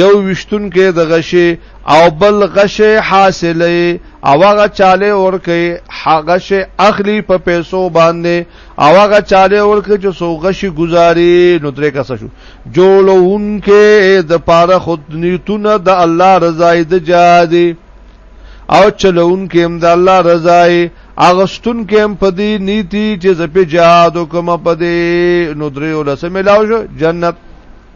یو وشتونکې د غشي او بل غشي حاصلې او هغه چاله ورکه هغه شي اخلي په پیسو باندې او هغه چاله ورکه چې سو غشي گزاري نو درې کس شو جوړونکې د پاره خود نیتونه د الله رضا د جادي او چلونکې هم د الله رضا اغستون کې هم په دې نیتی چې زپې جهاد کوم په دې نو درې ولسمه لاو جنت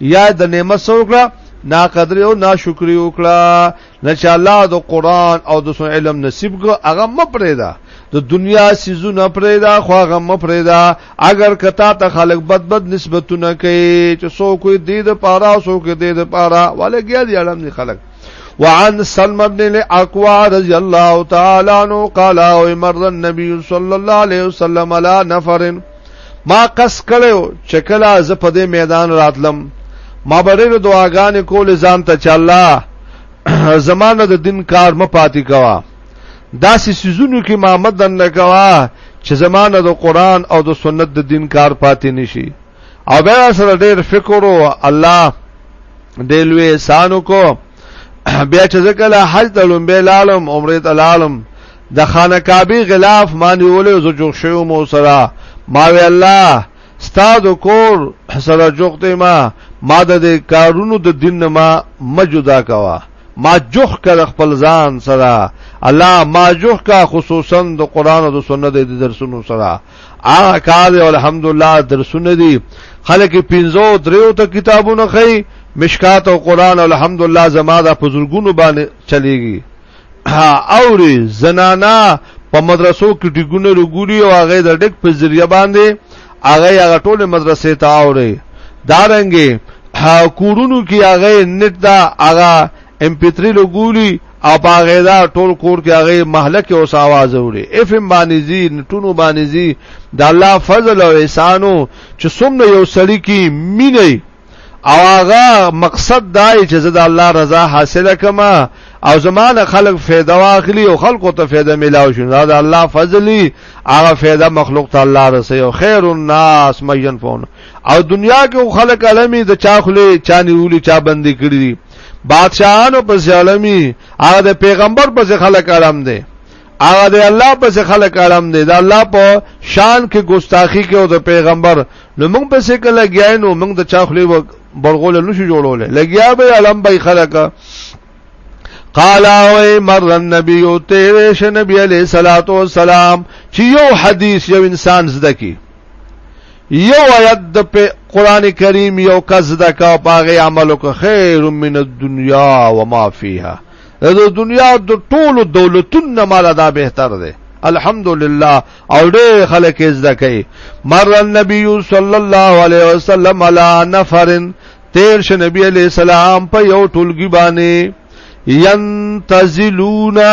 یا د نعمت سره وکړه نا قدرې او نا شکرې وکړه نه چې الله د قران او د سن علم نصیب کو هغه مپرې ده د دنیا سيزو نه پرې ده خو هغه مپرې ده اگر کتا ته خلق بد بد نسبتونه کوي چې سو کوئی دې د پاره سو کوئی دې د پاره ولګیا دي علم دي خلق وعن سلم بن الاقوى رضي الله تعالى عنه قال ومر النبي صلى الله عليه وسلم على نفر ما قص کړو چې کله ز په دې میدان راتلم ما بډېر دعاګانې کولې ځان ته چې الله زمانه د دین کار م پاتې کوا داسې سيزونو کې ما مدن نه کوا چې زمانه د قران او د سنت د دین کار پاتې نشي او بیا سره ډېر فکر او الله دلوي سانو کو بیا چې ځکه حج د لومبه لالم عمره ته لالم د خانه کعبه غلاف مانی ولې زو جوخ شو مو سره ما وی الله استاد کور سره جوخته ما ما د کارونو د دین ما مجدا کوا ما جوخ کړ خپل ځان سره الله ما جوخ کا خصوصا د قران او د سنت د درسونو سره هغه کار دی الحمدلله درسونه دي خلک پینځو دریو ته کتابونه خي مشکات او قران الحمدلله زما د بزرګونو باندې چلیږي اوري زنانا په مدرسو کې ډیګونه لګولي او هغه د ډیګ په ذریعہ باندې هغه هغه ټول مدرسې ته اوري دارنګي کورونو کې هغه نت دا هغه ام پی 3 لګولي او پاغه دا ټول کور کې هغه محله کې اوس आवाज اوري اف ام باندې زی نټونو باندې زی د الله فضل او احسانو چې څومره یو سړی کې مینه او هغه مقصد دای چې زه د الله رضا حاصله کما او زمانه خلق فایده واخلي او خلقو ته فایده ملاو شي دا د الله فضلی هغه فایده مخلوق ته الله رسي او خیر الناس مینفون او دنیا کې خلق علمي د چاخله چانی ولي چا بندي کړی بادشاہانو په ظلمي هغه د پیغمبر په خلک اړم دي هغه د الله په خلک اړم دي د الله په شان کې ګستاخی کې او د پیغمبر نو موږ په څه کې لګیاي نو موږ د چا خلی برغول نه شو جوړول لګیا به علم به خلک قال او مر النبي او تیرې ش نبی عليه صلوات و سلام چې یو حدیث یو انسان زده کی یو آیت د قران کریم یو کس د کا پاغه عملو که خیر من الدنیا و ما فیها د دنیا د ټولو دولتونو مال دا بهتر دی الحمدلله او ډېر خلک زده کوي مر النبي صلی الله علیه وسلم علی نفر تیر ش نبی علیہ السلام په یو ټولګي باندې ينتزلونا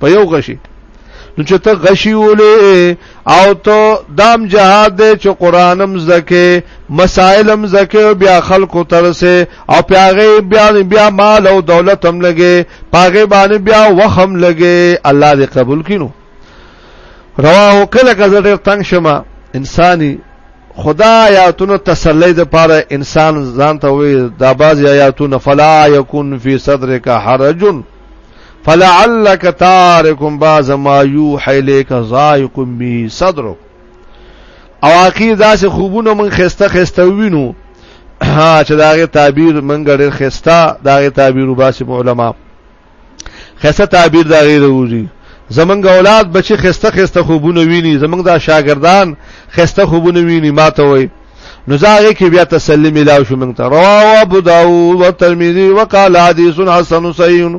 په یو غشي نو چې ته غشي ولې او ته دام جهاد دې چې قرانم زکه مسائلم زکه بیا خلکو ترسه او پیاغه بیا بیا مال او دولت هم لګي پاغه باندې بیا وخم لګي الله دې قبول کینو رواه کله کزړ تنگ شمه انساني خدا آیاتونو تسلی د پاره انسان ځان ته وي دا باز آیاتونه فلا یکون فی صدرک حرجن فلعلک تارکم باز ما یوحی لیک زایقم به صدرک او اخیر داسې خوبونه من خسته خسته وینو ها چې داغه تعبیر منګ ډېر خسته داغه تعبیر وباسي علماء خسته تعبیر داغه وروزي زمنګ اولاد بچي خسته خسته خوبونه ویني زمنګ دا شاګردان خسته خوبونه ویني ماته وي نو زاغه کې بیا تسلیم الاو شو موږ ته رواه ابو داود او ترمذی وقال حدیث حسن صحیح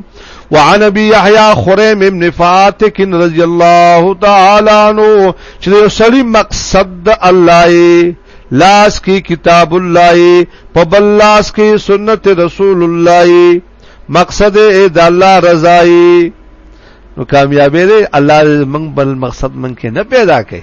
وعن ابي يحيى خريم ابن فاتك رضي الله تعالى عنه چې یو سړی مقصد الله لاس کې کتاب الله په بل لاس کې سنت رسول الله مقصد اې د الله رضای نو کامیابی دی الله موږ بل مقصد موږ کې نه پیدا کړي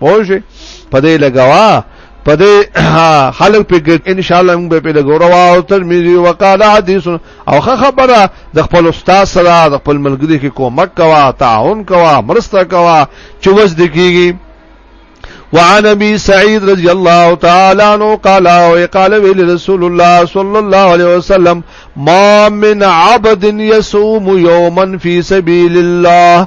پوه شئ په دې لګوا په دې خلک په ان شاء الله موږ په دې ګورو او ترمذی وقاله حدیث او خبره د خپل استاد سره د خپل ملګری کې کومک کوا تعاون کوا مرسته کوا چې وځ دکیږي وعن ابي سعيد رضي الله تعالى عنه قال وقال رسول الله صلى الله عليه وسلم ما من عبد يصوم يوما في سبيل الله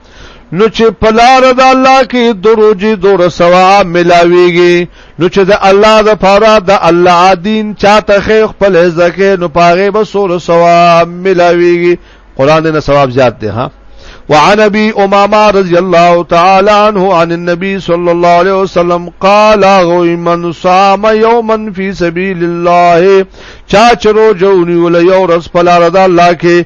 نو چې پلار د الله کې دروجي دور سوا ملاويږي نو چې د الله د پاره د الله دین چاته خیر خپل زکه نو پاره به سور سوا ملاويږي قران نه ثواب زیات دی ها وعن ابي امامه رضي الله تعالى عنه عن النبي صلى الله عليه وسلم قال من صام يوما في سبيل الله چا چرو جوني ول يورس پلار د الله کې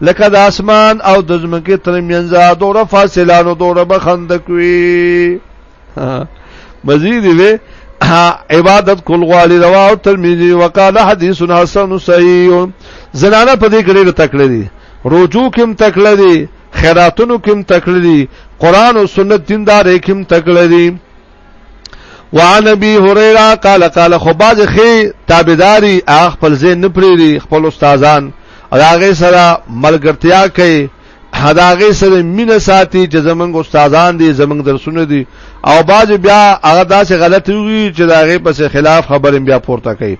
لکه د اسمان او د زمکه ترمنځ دوره فاصله نو دوره بخندق وی مزید وی عبادت کول غواړي رواه ترمذی وقاله حدیث حسن صحیح زنانه په دې کې تکړه دي رجوع کوم تکړه دي خیراتونو کوم تکړه دي قران او سنت دیندارې کوم تکړه دي وعن ابي هريره قال قال خو باز خي تابعداري اخ خپل زين نه پريري خپل استادان راغه سره ملګرتیا کوي هداغه سره مینه ساتي چې زمنګ استادان دي زمنګ درسونه دي او باز بیا هغه داسې غلط وي چې داغه پس خلاف خبرې بیا پورته کوي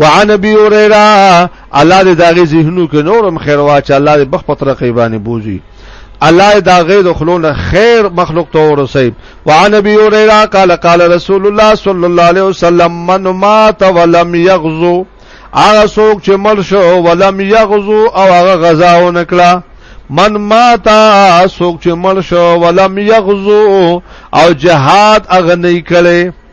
وعن ابي هريره الله دې داغه ذهنو کې نورم خیر واچ الله دې بخ پتر قیبانه بوزي الله دا غیر خلون خیر مخلوق ته ورسي وعن ابي هريره قال قال رسول الله صلى الله عليه وسلم من مات ولم يغزو هغه څوک چې مړ شو ولم يغزو او هغه غزا و نکړه من مات څوک چې مړ شو ولم يغزو او جهاد اغنی کړي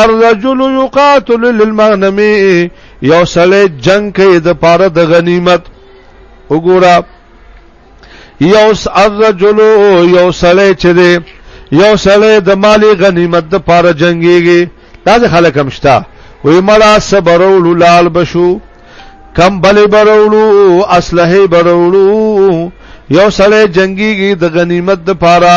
الرجل یقاتل للمغنم یو سړی جنگ کوي د پاره د غنیمت وګوره یو الرجل یو سړی چې دی یو سړی د مالی غنیمت د پاره جنگيږي دا خلک هم شته وې مړه صبرولو لال بشو کم بل برولو اسلحه برولو یو سړی جنگيږي د غنیمت د پاره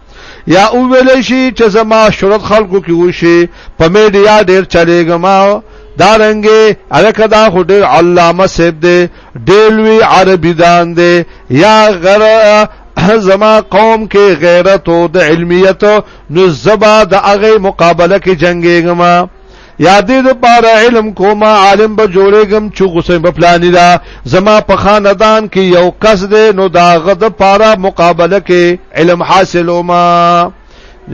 یا او ویل شي چې زما شرط خلکو کې وشي په میډیا ډیر چلےګم دا رنګه الکه دا خو ډیر علامه سیب دی ډیلوی عربی دان دی یا غر زما قوم کې غیرت او د علمیت نو زبا د هغه مقابله کې جنگېګم یا دې د پاره علم کوم عالم به جوړېږم چې غسین په پلان دا زما په خاندان کې یو کس دی نو دا غد پاره مقابله کې علم حاصل وما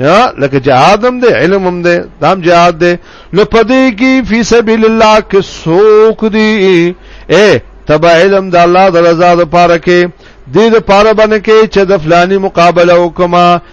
یا لکه جهاد هم دی علم هم دی دام جهاد دی نو پدې کې فی سبیل الله کې سوق دی اے تبع علم د الله د رضا لپاره کې دې لپاره باندې کې چې د فلانی مقابله وکما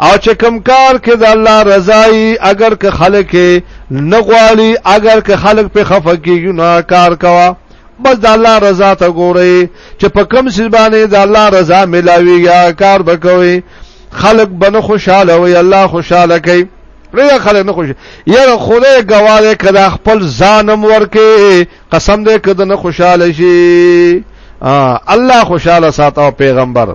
او چې کوم کار کې د الله رضای اگر که خلک نه غواړي اگر که خلک په خفه کېږي نو کار کوه بس د الله رضا ته ګوري چې په کوم څه باندې د الله رضا ملاوي یا کار وکوي خلک بنه خوشاله وي الله خوشاله کوي لوی خلک نه خوشي یاره خدای ګواله کړه خپل ځانم ورکه قسم دې کړه نه خوشاله شي الله خوشاله ساتو پیغمبر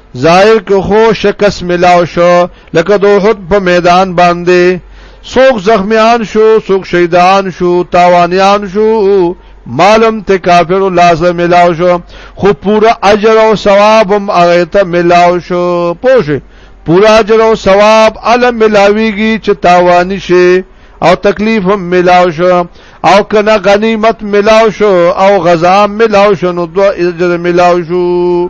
ظاهر کې خو شکست ملاو شو لکه د احد په میدان باندې څوک زخمیان شو څوک شهیدان شو تاوانیان شو معلوم ته کافر لازم ملاو شو خو پورا اجر او ثواب هم هغه ته ملاو شو پوه پورا اجر او ثواب ال ملاویږي چې تاوانی شي او تکلیف هم ملاو شو او کنه غنیمت ملاو شو او غزا ملاو شو نو دو اجر ملاو شو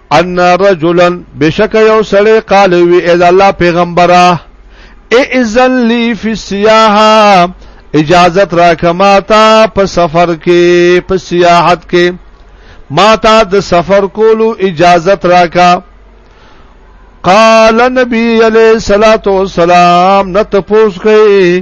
ان رجلا بشک یو سړی قال وی اذا الله پیغمبره اذن لی فی السیاحه اجازت را کما تا په سفر کې په سیاحت کې ما تا د سفر کولو اجازت را کا قال نبی علیہ الصلوۃ والسلام نت پوس کئ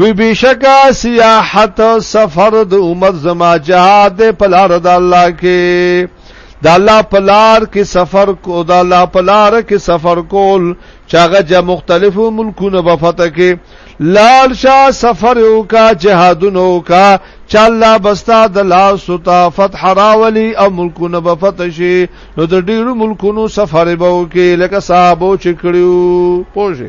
وی بشکا سیاحت سفر د عمر زما جهاد په لار د الله کې د الله په لار کې سفر کو د الله په لار کې سفر کول چاغه جا مختلفو ملکونو په فتح کې لال شاه سفر وکا جهادونو وکا چاله بستا د لا ستا فتح راولي او ملکونه به فتح شي نو د ډیرو ملکونو سفر به وکي لکه صاحب چې کړیو پوجي